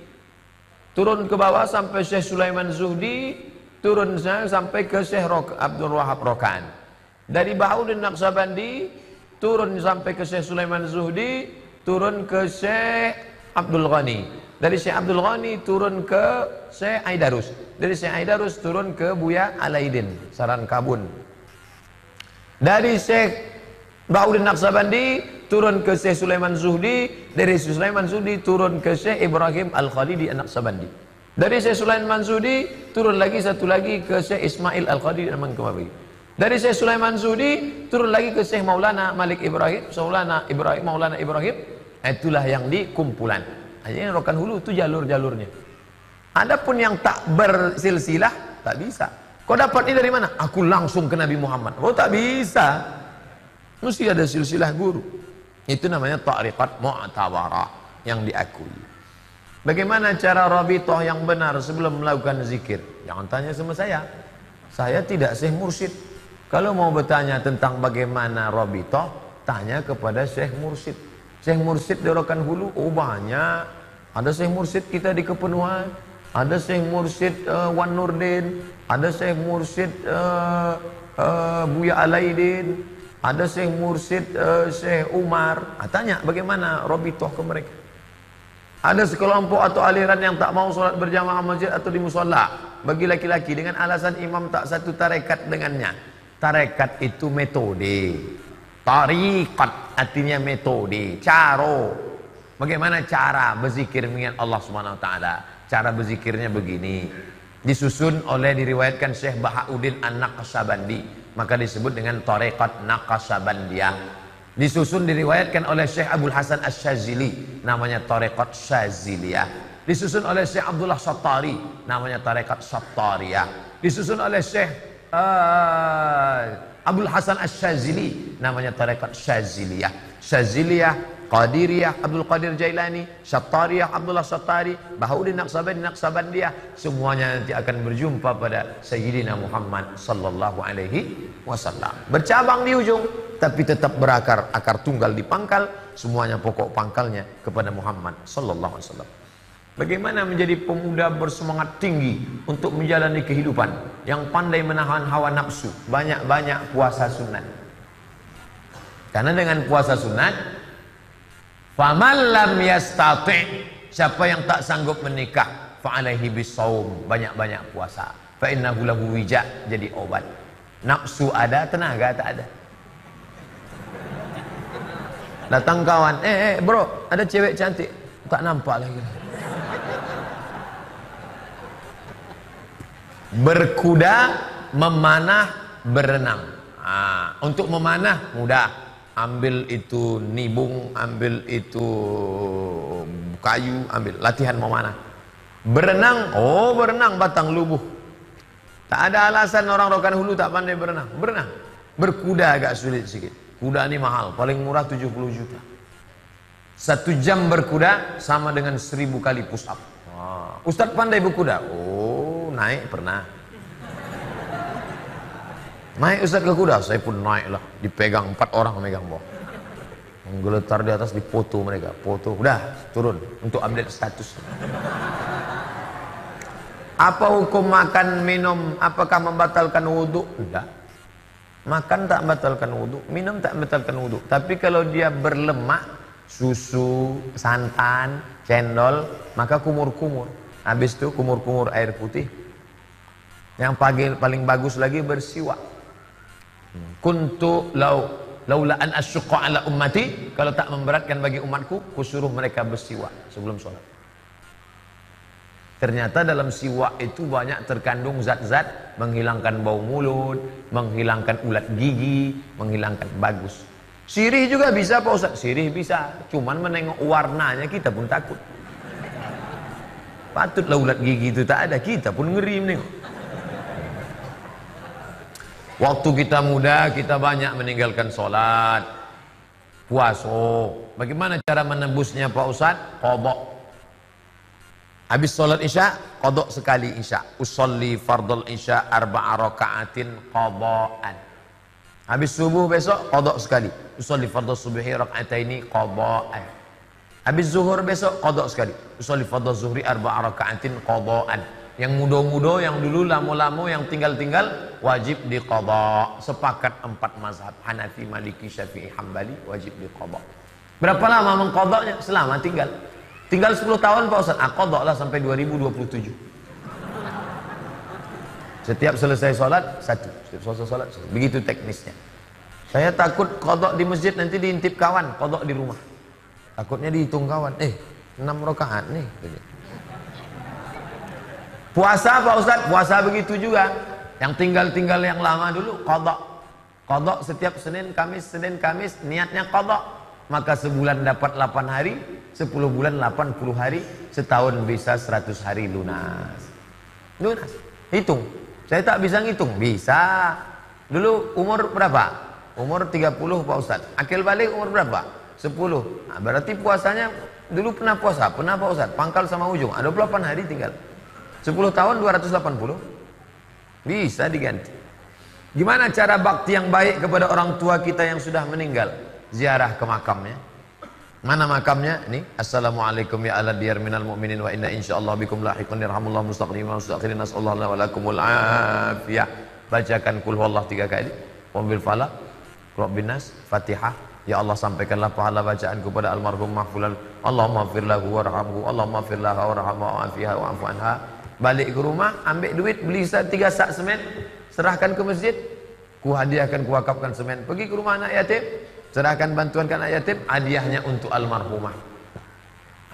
turun ke bawah sampai Syekh Sulaiman Zuhdi, turun sampai ke Syekh Rok Abdul Wahab Rokan. Dari Bahauddin Naqsabandi turun sampai ke Syekh Sulaiman Zuhdi, turun ke Syekh Abdul Ghani. Dari Syekh Abdul Ghani turun ke Syekh Aidarus. Dari Syekh Aidarus turun ke Buya Alaidin, Saran Kabun. Dari Syekh Bahauddin Naqsabandi turun ke Syekh Sulaiman Zuhdi, dari Syekh Sulaiman Zuhdi turun ke Syekh Ibrahim Al-Khalidi An-Naqsabandi. Dari Syekh Sulaiman Zuhdi turun lagi satu lagi ke Syekh Ismail Al-Khalidi An-Kemabi. Dari Syekh Sulaiman Zuhdi turun lagi ke Syekh Maulana Malik Ibrahim, Maulana Ibrahim, Maulana Ibrahim. Itulah yang di kumpulan. Hanya rokan hulu itu jalur-jalurnya. Adapun yang tak bersilsilah tak bisa. Kau dapat ini dari mana? Aku langsung ke Nabi Muhammad. Oh tak bisa. Mesti ada silsilah guru. Itu namanya ta'riqat mu'tawarah yang diakui. Bagaimana cara rabitoh yang benar sebelum melakukan zikir? Jangan tanya sama saya. Saya tidak syekh mursyid. Kalau mau bertanya tentang bagaimana rabitoh, tanya kepada syekh mursyid. Syekh mursyid di Rokan Hulu, oh banyak. Ada syekh mursyid kita di Kepenuhan, ada syekh mursyid uh, Wan Nurdin, ada syekh mursyid uh, uh, Buya Alaidin, ada Syekh Mursid, uh, Syekh Umar. Ah, tanya bagaimana Robitoh ke mereka. Ada sekelompok atau aliran yang tak mau sholat berjamaah masjid atau di musola bagi laki-laki dengan alasan imam tak satu tarekat dengannya. Tarekat itu metode. Tarikat artinya metode, caro. Bagaimana cara berzikir mengingat Allah Subhanahu wa taala? Cara berzikirnya begini. Disusun oleh diriwayatkan Syekh Bahauddin An-Naqsabandi maka disebut dengan tarekat Naqasabandiyah. Disusun diriwayatkan oleh Syekh Abdul Hasan Asy-Syazili namanya tarekat Syaziliyah. Disusun oleh Syekh Abdullah Sattari namanya tarekat Sattariyah. Disusun oleh Syekh uh, Abdul Hasan Asy-Syazili namanya tarekat Syaziliyah. Syaziliyah Qadiriyah Abdul Qadir Jailani, Syattariyah Abdullah Syattari, Bahauddin Naqsabandi Naqsabandiyah, semuanya nanti akan berjumpa pada Sayyidina Muhammad sallallahu alaihi wasallam. Bercabang di ujung tapi tetap berakar akar tunggal di pangkal, semuanya pokok pangkalnya kepada Muhammad sallallahu alaihi wasallam. Bagaimana menjadi pemuda bersemangat tinggi untuk menjalani kehidupan yang pandai menahan hawa nafsu, banyak-banyak puasa sunat. Karena dengan puasa sunat Faman lam yastati siapa yang tak sanggup menikah fa alaihi bisawm banyak-banyak puasa. Fa innahu lahu wija jadi obat. Nafsu ada, tenaga tak ada. Datang kawan, eh, eh bro, ada cewek cantik. Tak nampak lagi. Berkuda, memanah, berenang. Ah, untuk memanah mudah ambil itu nibung, ambil itu kayu, ambil latihan memanah. Berenang, oh berenang batang lubuh. Tak ada alasan orang rokan hulu tak pandai berenang. Berenang. Berkuda agak sulit sedikit. Kuda ini mahal, paling murah 70 juta. Satu jam berkuda sama dengan seribu kali push up. Ustadz pandai berkuda? Oh, naik pernah. Naik Ustaz ke kuda, saya pun naik lah. Dipegang empat orang memegang bawah. Menggeletar di atas dipoto mereka. Foto, udah turun untuk update status. Apa hukum makan minum? Apakah membatalkan wudhu? Tidak. Makan tak membatalkan wudhu, minum tak membatalkan wudhu. Tapi kalau dia berlemak, susu, santan, cendol, maka kumur-kumur. Habis itu kumur-kumur air putih. Yang paling bagus lagi bersiwak kuntu lau laula an asyqa ala ummati kalau tak memberatkan bagi umatku kusuruh mereka bersiwak sebelum sholat. Ternyata dalam siwak itu banyak terkandung zat-zat menghilangkan bau mulut menghilangkan ulat gigi menghilangkan bagus. Sirih juga bisa Pak Ustaz. Sirih bisa. Cuman menengok warnanya kita pun takut. Patutlah ulat gigi itu tak ada kita pun ngeri menengok Waktu kita muda kita banyak meninggalkan sholat Puasa Bagaimana cara menembusnya Pak Ustaz? Kodok Habis sholat isya Kodok sekali isya Usolli fardul isya Arba'a raka'atin kodokan Habis subuh besok Kodok sekali Usolli fardul subuhi raka'ataini kodokan Habis zuhur besok kodok sekali. Usolli fadha zuhri arba'a raka'atin qadaan. Yang muda-muda, yang dulu lama-lama, yang tinggal-tinggal wajib diqadha. Sepakat empat mazhab Hanafi, Maliki, Syafi'i, Hambali wajib diqadha. Berapa lama mengqadhanya? Selama tinggal. Tinggal 10 tahun Pak Ustaz. Ah, lah sampai 2027. Setiap selesai sholat satu. Setiap selesai sholat satu. Begitu teknisnya. Saya takut kodok di masjid nanti diintip kawan, kodok di rumah. Takutnya dihitung kawan. Eh, enam rakaat nih. Puasa Pak Ustaz, puasa begitu juga. Yang tinggal-tinggal yang lama dulu kodok. Kodok setiap Senin, Kamis, Senin, Kamis, niatnya kodok. Maka sebulan dapat 8 hari, 10 bulan 80 hari, setahun bisa 100 hari lunas. Lunas. Hitung. Saya tak bisa ngitung. Bisa. Dulu umur berapa? Umur 30 Pak Ustaz. Akil balik umur berapa? 10. Nah, berarti puasanya dulu pernah puasa, pernah Pak Ustaz. Pangkal sama ujung. Ada 28 hari tinggal. 10 tahun 280. Bisa diganti. Gimana cara bakti yang baik kepada orang tua kita yang sudah meninggal? Ziarah ke makamnya. Mana makamnya? Ini. Assalamualaikum ya ala diyar minal mu'minin wa inna insyaallah bikum lahiqun yarhamullah mustaqdimin wa mustakhirin nasallallahu wa lakumul afiyah. Bacakan kul huwallah tiga kali. Wabil falak. Rabbin nas. Fatihah. Ya Allah sampaikanlah pahala bacaan kepada almarhum mahfulal. Allahumma fir lahu warhamhu. Allahumma fir lahu warhamhu wa afiha wa anha. Balik ke rumah, ambil duit, beli tiga sak semen, serahkan ke masjid. Ku hadiahkan, ku wakafkan semen. Pergi ke rumah anak yatim, serahkan bantuan ke anak yatim hadiahnya untuk almarhumah.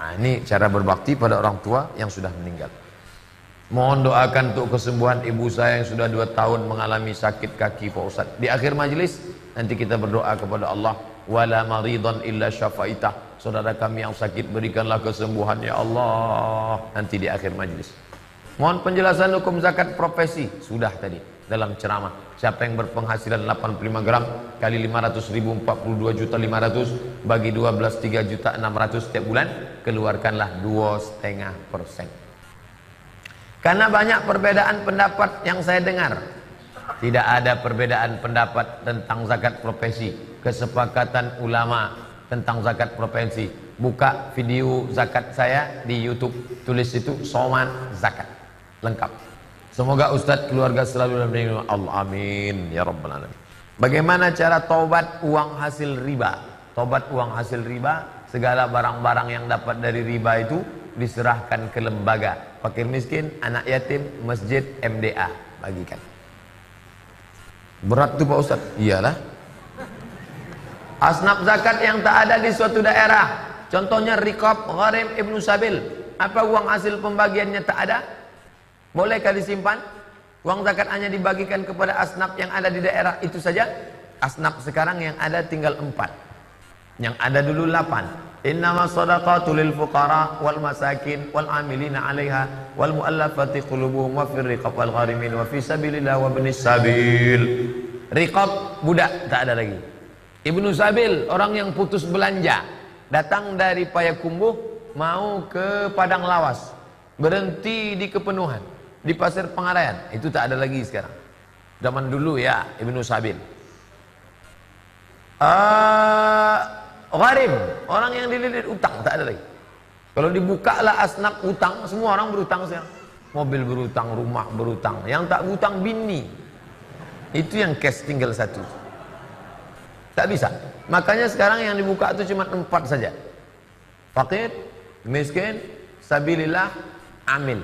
Nah, ini cara berbakti pada orang tua yang sudah meninggal. Mohon doakan untuk kesembuhan ibu saya yang sudah dua tahun mengalami sakit kaki Pak Ustaz. Di akhir majlis nanti kita berdoa kepada Allah. Wala maridhan illa syafaitah. Saudara kami yang sakit berikanlah kesembuhan ya Allah. Nanti di akhir majlis mohon penjelasan hukum zakat profesi sudah tadi dalam ceramah Siapa yang berpenghasilan 85 gram kali 500 ribu 42 juta 500 bagi 12 3 juta 600 setiap bulan keluarkanlah 2,5 persen. Karena banyak perbedaan pendapat yang saya dengar. Tidak ada perbedaan pendapat tentang zakat profesi. Kesepakatan ulama tentang zakat profesi. Buka video zakat saya di YouTube. Tulis itu Soman Zakat. Lengkap. Semoga Ustadz keluarga selalu dalam lindungan Allah. Amin. Ya Rabbal Alamin. Bagaimana cara tobat uang hasil riba? Tobat uang hasil riba, segala barang-barang yang dapat dari riba itu diserahkan ke lembaga. Fakir miskin, anak yatim, masjid, MDA. Bagikan. Berat tuh Pak Ustadz? Iyalah. Asnaf zakat yang tak ada di suatu daerah. Contohnya Rikob, Gharim, Ibnu Sabil. Apa uang hasil pembagiannya tak ada? Bolehkah disimpan? Uang zakat hanya dibagikan kepada asnaf yang ada di daerah itu saja? Asnaf sekarang yang ada tinggal empat. Yang ada dulu lapan. Innama sadaqatu lil fuqara wal masakin wal amilina 'alaiha wal mu'allafati qulubuhum wa fir riqab wal gharimin wa fi sabilillah wa ibnis sabil. Riqab budak tak ada lagi. Ibnu Sabil orang yang putus belanja datang dari Payakumbuh mau ke Padang Lawas berhenti di kepenuhan di pasir Pengarayan. Itu tak ada lagi sekarang. Zaman dulu ya Ibnu Sabil uh, gharim. Orang yang dililit utang tak ada lagi. Kalau dibuka lah asnaf utang semua orang berutang sekarang. Mobil berutang rumah berutang. Yang tak berutang bini. Itu yang cash tinggal satu. Tak bisa. Makanya sekarang yang dibuka itu cuma empat saja. Fakir miskin sabilillah amil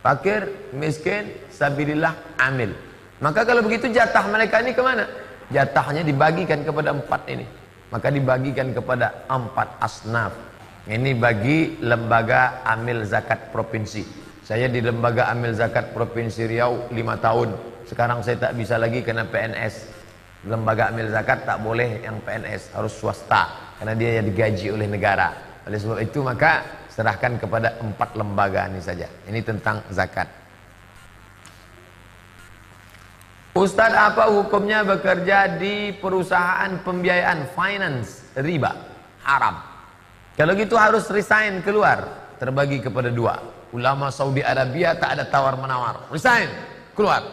Fakir, miskin, sabilillah, amil. Maka kalau begitu jatah mereka ini ke mana? Jatahnya dibagikan kepada empat ini. Maka dibagikan kepada empat asnaf. Ini bagi lembaga amil zakat provinsi. Saya di lembaga amil zakat provinsi Riau lima tahun. Sekarang saya tak bisa lagi kena PNS. Lembaga amil zakat tak boleh yang PNS, harus swasta. Karena dia yang digaji oleh negara. Oleh sebab itu maka serahkan kepada empat lembaga ini saja. Ini tentang zakat. Ustadz apa hukumnya bekerja di perusahaan pembiayaan finance riba haram? Kalau gitu harus resign keluar terbagi kepada dua. Ulama Saudi Arabia tak ada tawar menawar, resign keluar.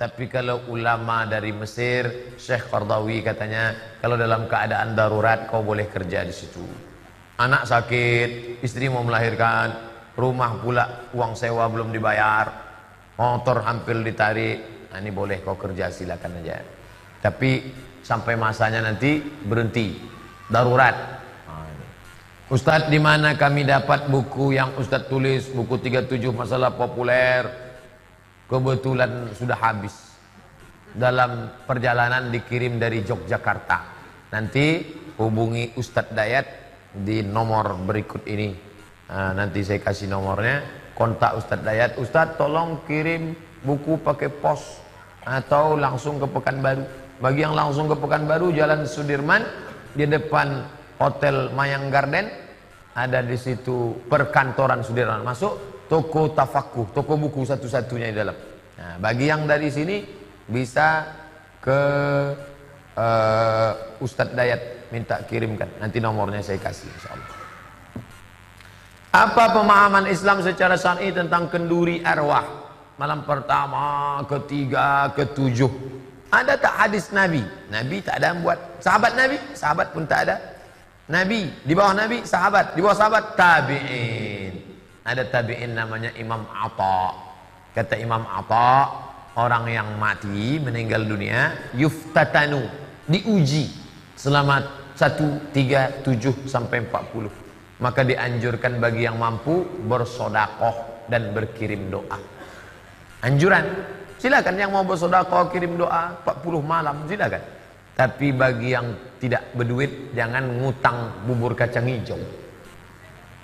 Tapi kalau ulama dari Mesir, Syekh Qardawi katanya, kalau dalam keadaan darurat kau boleh kerja di situ. Anak sakit, istri mau melahirkan, rumah pula uang sewa belum dibayar, motor hampir ditarik. Nah, ini boleh kau kerja silakan aja. Tapi sampai masanya nanti berhenti, darurat. Nah, Ustadz di mana kami dapat buku yang Ustadz tulis? Buku 37 masalah populer. Kebetulan sudah habis. Dalam perjalanan dikirim dari Yogyakarta. Nanti hubungi Ustadz Dayat di nomor berikut ini. Nah, nanti saya kasih nomornya. Kontak Ustadz Dayat. Ustadz tolong kirim buku pakai pos atau langsung ke Pekanbaru. Bagi yang langsung ke Pekanbaru Jalan Sudirman di depan Hotel Mayang Garden ada di situ perkantoran Sudirman. Masuk toko tafakuh toko buku satu-satunya di dalam. Nah, bagi yang dari sini bisa ke uh, Ustadz Dayat minta kirimkan. Nanti nomornya saya kasih insyaallah. Apa pemahaman Islam secara syar'i tentang kenduri arwah? Malam pertama ketiga ketujuh. Ada tak hadis Nabi? Nabi tak ada buat. Sahabat Nabi? Sahabat pun tak ada. Nabi di bawah Nabi sahabat. Di bawah sahabat tabi'in. Ada tabi'in namanya Imam Atta kata Imam Atta orang yang mati meninggal dunia yuftatanu diuji. Selama 1, 3, 7 sampai 40 maka dianjurkan bagi yang mampu bersodakoh dan berkirim doa. Anjuran silakan yang mau bersodakoh kirim doa 40 malam silakan. Tapi bagi yang tidak berduit jangan ngutang bubur kacang hijau.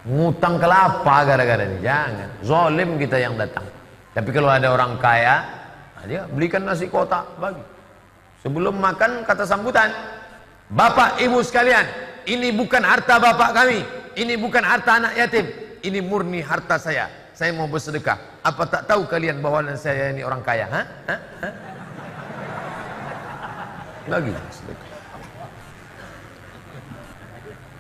Ngutang kelapa gara-gara ini jangan. Zolim kita yang datang. Tapi kalau ada orang kaya dia belikan nasi kotak bagi. Sebelum makan kata sambutan Bapak ibu sekalian, ini bukan harta bapak kami, ini bukan harta anak yatim, ini murni harta saya. Saya mau bersedekah. Apa tak tahu kalian bahwa saya ini orang kaya? Ha? Ha? Ha? Bagi sedekah.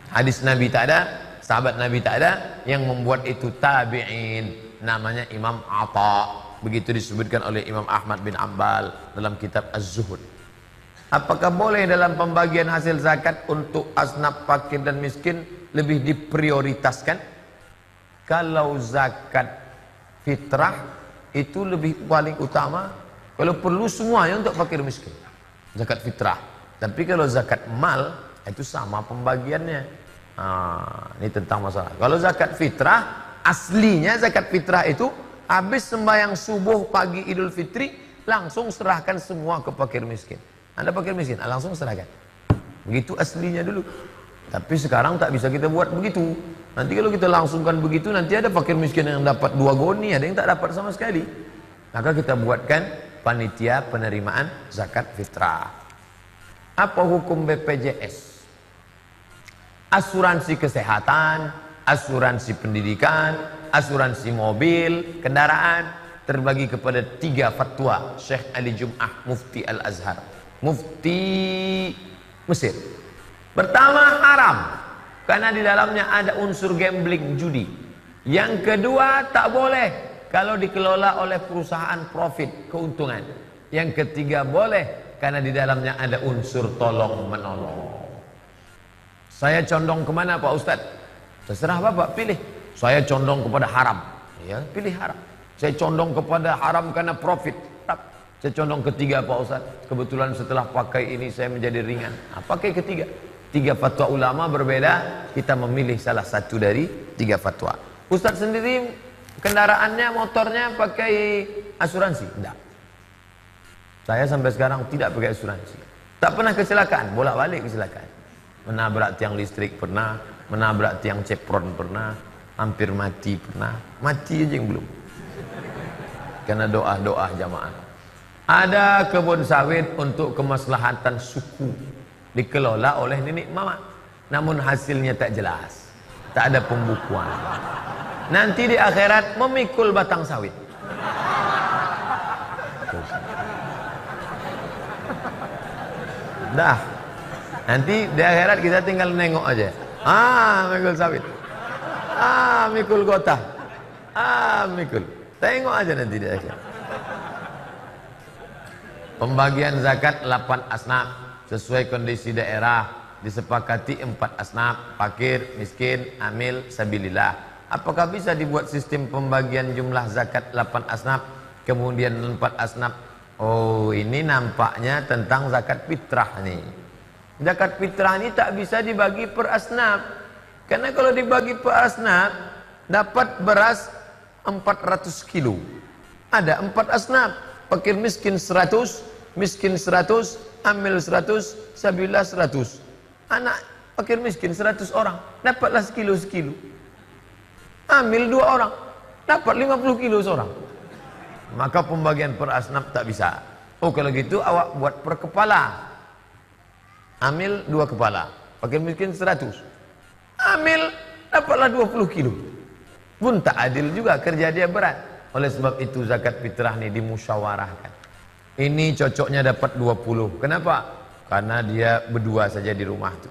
Hadis Nabi tak ada, sahabat Nabi tak ada, yang membuat itu tabi'in. Namanya Imam Atta. Begitu disebutkan oleh Imam Ahmad bin Ambal dalam kitab Az-Zuhud. Apakah boleh dalam pembagian hasil zakat untuk asnaf fakir dan miskin lebih diprioritaskan? Kalau zakat fitrah itu lebih paling utama. Kalau perlu semuanya untuk fakir miskin. Zakat fitrah. Tapi kalau zakat mal itu sama pembagiannya. Ini tentang masalah. Kalau zakat fitrah aslinya zakat fitrah itu habis sembahyang subuh pagi Idul Fitri langsung serahkan semua ke fakir miskin. Anda fakir miskin, ah, langsung serahkan. Begitu aslinya dulu. Tapi sekarang tak bisa kita buat begitu. Nanti kalau kita langsungkan begitu, nanti ada fakir miskin yang dapat dua goni, ada yang tak dapat sama sekali. Maka kita buatkan panitia penerimaan zakat fitrah. Apa hukum BPJS? Asuransi kesehatan, asuransi pendidikan, asuransi mobil, kendaraan, terbagi kepada tiga fatwa Syekh Ali Jum'ah Mufti Al-Azhar mufti Mesir. Pertama haram karena di dalamnya ada unsur gambling judi. Yang kedua tak boleh kalau dikelola oleh perusahaan profit keuntungan. Yang ketiga boleh karena di dalamnya ada unsur tolong menolong. Saya condong ke mana Pak Ustadz? Terserah Bapak pilih. Saya condong kepada haram. Ya, pilih haram. Saya condong kepada haram karena profit. Saya condong ketiga Pak Ustaz. Kebetulan setelah pakai ini saya menjadi ringan. Nah, pakai ketiga. Tiga fatwa ulama berbeda. Kita memilih salah satu dari tiga fatwa. Ustaz sendiri kendaraannya, motornya pakai asuransi? Tidak. Saya sampai sekarang tidak pakai asuransi. Tak pernah kecelakaan, bolak-balik kecelakaan. Menabrak tiang listrik pernah, menabrak tiang cepron pernah, hampir mati pernah. Mati aja yang belum. Karena doa-doa jamaah. Ada kebun sawit untuk kemaslahatan suku dikelola oleh nenek mama. Namun hasilnya tak jelas. Tak ada pembukuan. Nanti di akhirat memikul batang sawit. Dah. Nanti di akhirat kita tinggal nengok aja. Ah, mikul sawit. Ah, mikul gota. Ah, mikul. Tengok aja nanti di akhirat. Pembagian zakat 8 asnaf sesuai kondisi daerah. disepakati empat asnaf, fakir, miskin, amil, sabilillah. Apakah bisa dibuat sistem pembagian jumlah zakat 8 asnaf, kemudian empat asnaf? Oh, ini nampaknya tentang zakat fitrah nih. Zakat fitrah ini tak bisa dibagi per asnaf. Karena kalau dibagi per asnaf, dapat beras 400 kilo. Ada empat asnaf, fakir miskin 100, miskin 100, amil 100, sabilah 100. Anak fakir miskin 100 orang, dapatlah sekilo sekilo. Amil dua orang, dapat 50 kilo seorang. Maka pembagian per asnaf tak bisa. Oh kalau gitu awak buat per kepala. Amil dua kepala, fakir miskin 100. Amil dapatlah 20 kilo. Pun tak adil juga kerja dia berat. Oleh sebab itu zakat fitrah ini dimusyawarahkan. Ini cocoknya dapat 20. Kenapa? Karena dia berdua saja di rumah tu.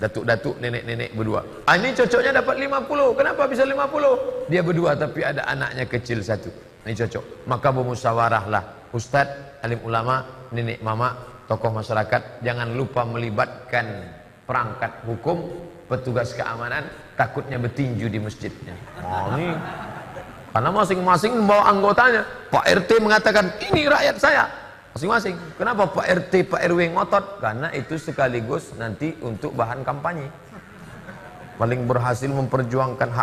Datuk-datuk, nenek-nenek berdua. Ah, ini cocoknya dapat 50. Kenapa bisa 50? Dia berdua tapi ada anaknya kecil satu. Ini cocok. Maka bermusyawarahlah. Ustaz, alim ulama, nenek mama, tokoh masyarakat. Jangan lupa melibatkan perangkat hukum, petugas keamanan. Takutnya bertinju di masjidnya. Oh, ini karena masing-masing membawa anggotanya. Pak RT mengatakan, ini rakyat saya masing-masing. Kenapa Pak RT, Pak RW ngotot? Karena itu sekaligus nanti untuk bahan kampanye. Paling berhasil memperjuangkan hak